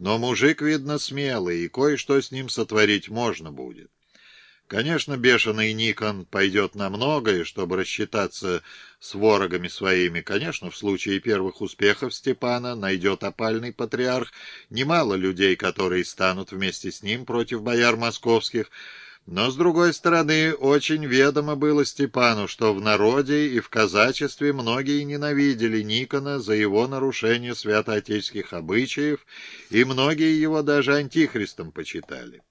Но мужик, видно, смелый, и кое-что с ним сотворить можно будет. Конечно, бешеный Никон пойдет на многое, чтобы рассчитаться с ворогами своими. Конечно, в случае первых успехов Степана найдет опальный патриарх немало людей, которые станут вместе с ним против бояр московских, но, с другой стороны, очень ведомо было Степану, что в народе и в казачестве многие ненавидели Никона за его нарушение святоотеческих обычаев, и многие его даже антихристом почитали.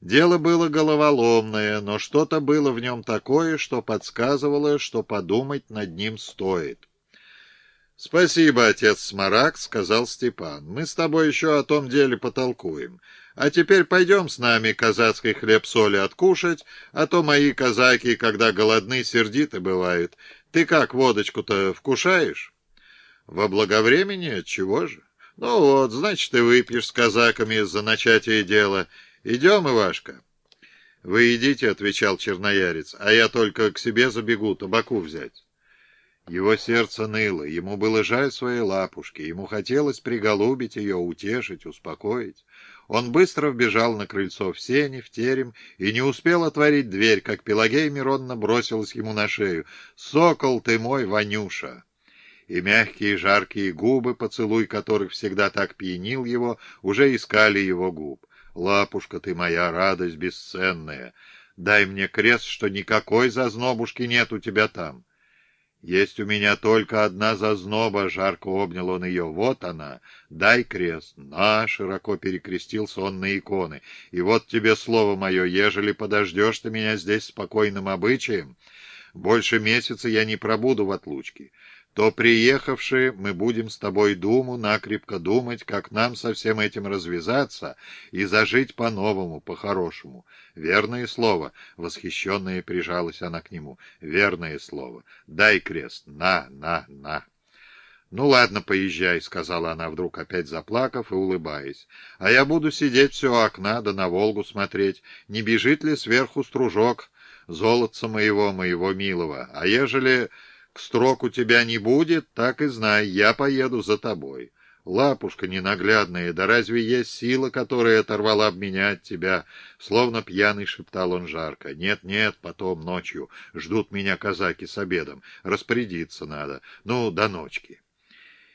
Дело было головоломное, но что-то было в нем такое, что подсказывало, что подумать над ним стоит. «Спасибо, отец Смарак», — сказал Степан. «Мы с тобой еще о том деле потолкуем. А теперь пойдем с нами казацкий хлеб-соли откушать, а то мои казаки, когда голодны, сердиты бывают. Ты как, водочку-то вкушаешь?» «Во благовремени? Чего же?» «Ну вот, значит, ты выпьешь с казаками за начатие дела». «Идем, Ивашка?» «Вы идите», — отвечал черноярец, — «а я только к себе забегу табаку взять». Его сердце ныло, ему было жаль своей лапушки, ему хотелось приголубить ее, утешить, успокоить. Он быстро вбежал на крыльцо в сене, в терем, и не успел отворить дверь, как Пелагея Миронна бросилась ему на шею. «Сокол ты мой, Ванюша!» И мягкие жаркие губы, поцелуй которых всегда так пьянил его, уже искали его губ. Лапушка ты моя, радость бесценная, дай мне крест, что никакой зазнобушки нет у тебя там. Есть у меня только одна зазноба, жарко обнял он ее. Вот она, дай крест. На, широко перекрестился он иконы. И вот тебе слово мое, ежели подождешь ты меня здесь спокойным обычаем, больше месяца я не пробуду в отлучке то, приехавшие, мы будем с тобой думу накрепко думать, как нам со всем этим развязаться и зажить по-новому, по-хорошему. Верное слово, восхищенная прижалась она к нему, верное слово. Дай крест, на, на, на. «Ну ладно, поезжай», — сказала она вдруг, опять заплакав и улыбаясь. «А я буду сидеть все у окна, да на Волгу смотреть, не бежит ли сверху стружок золотца моего, моего милого. А ежели строк у тебя не будет, так и знай, я поеду за тобой. Лапушка ненаглядная, да разве есть сила, которая оторвала об меня от тебя? Словно пьяный шептал он жарко. Нет-нет, потом ночью ждут меня казаки с обедом. Распорядиться надо. Ну, до ночки.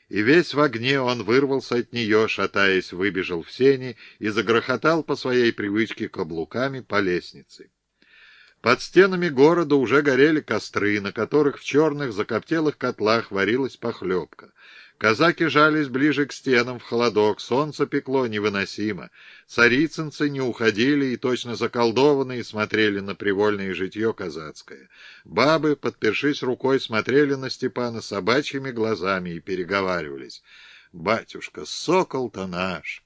И весь в огне он вырвался от нее, шатаясь, выбежал в сени и загрохотал по своей привычке каблуками по лестнице. Под стенами города уже горели костры, на которых в черных закоптелых котлах варилась похлебка. Казаки жались ближе к стенам в холодок, солнце пекло невыносимо. Царицынцы не уходили и точно заколдованные смотрели на привольное житье казацкое. Бабы, подпершись рукой, смотрели на Степана собачьими глазами и переговаривались. «Батюшка, сокол-то наш!»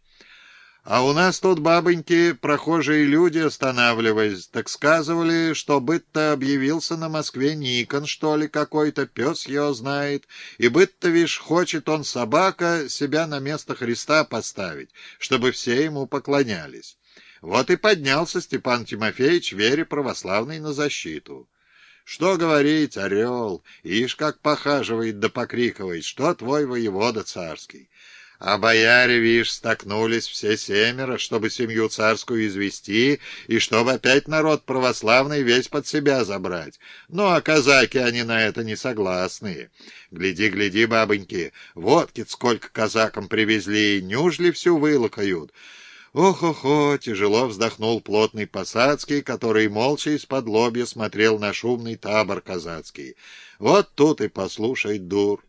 А у нас тут, бабоньки, прохожие люди останавливались, так сказывали, что быт-то объявился на Москве Никон, что ли, какой-то, пес его знает, и быт-то, вишь, хочет он, собака, себя на место Христа поставить, чтобы все ему поклонялись. Вот и поднялся Степан Тимофеевич вере православной на защиту. Что говорить, орел, ишь как похаживает да покрикивает, что твой воевода царский. А бояре, вишь, столкнулись все семеро, чтобы семью царскую извести, и чтобы опять народ православный весь под себя забрать. Ну, а казаки, они на это не согласны. Гляди, гляди, бабоньки, водки сколько казакам привезли, нюжли всю вылокают. Ох-охо, тяжело вздохнул плотный посадский, который молча из-под лобья смотрел на шумный табор казацкий. Вот тут и послушай, дур.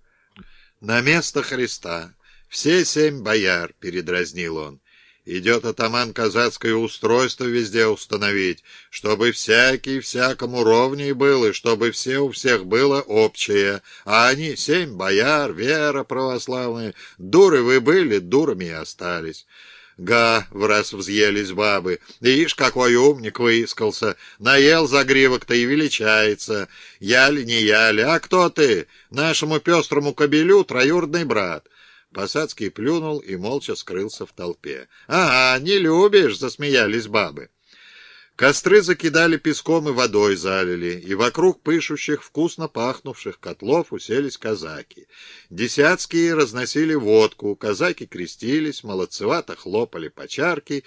На место Христа. «Все семь бояр», — передразнил он. «Идет атаман казацкое устройство везде установить, чтобы всякий всякому ровней был, и чтобы все у всех было общее. А они, семь бояр, вера православная, дуры вы были, дурами и остались». Га, в раз взъелись бабы. Ишь, какой умник выискался. Наел загривок-то и величается. Я ли не я ли, а кто ты? Нашему пестрому кобелю троюродный брат. Посадский плюнул и молча скрылся в толпе. «Ага, не любишь!» — засмеялись бабы. Костры закидали песком и водой залили, и вокруг пышущих, вкусно пахнувших котлов уселись казаки. Десятские разносили водку, казаки крестились, молодцевато хлопали по чарке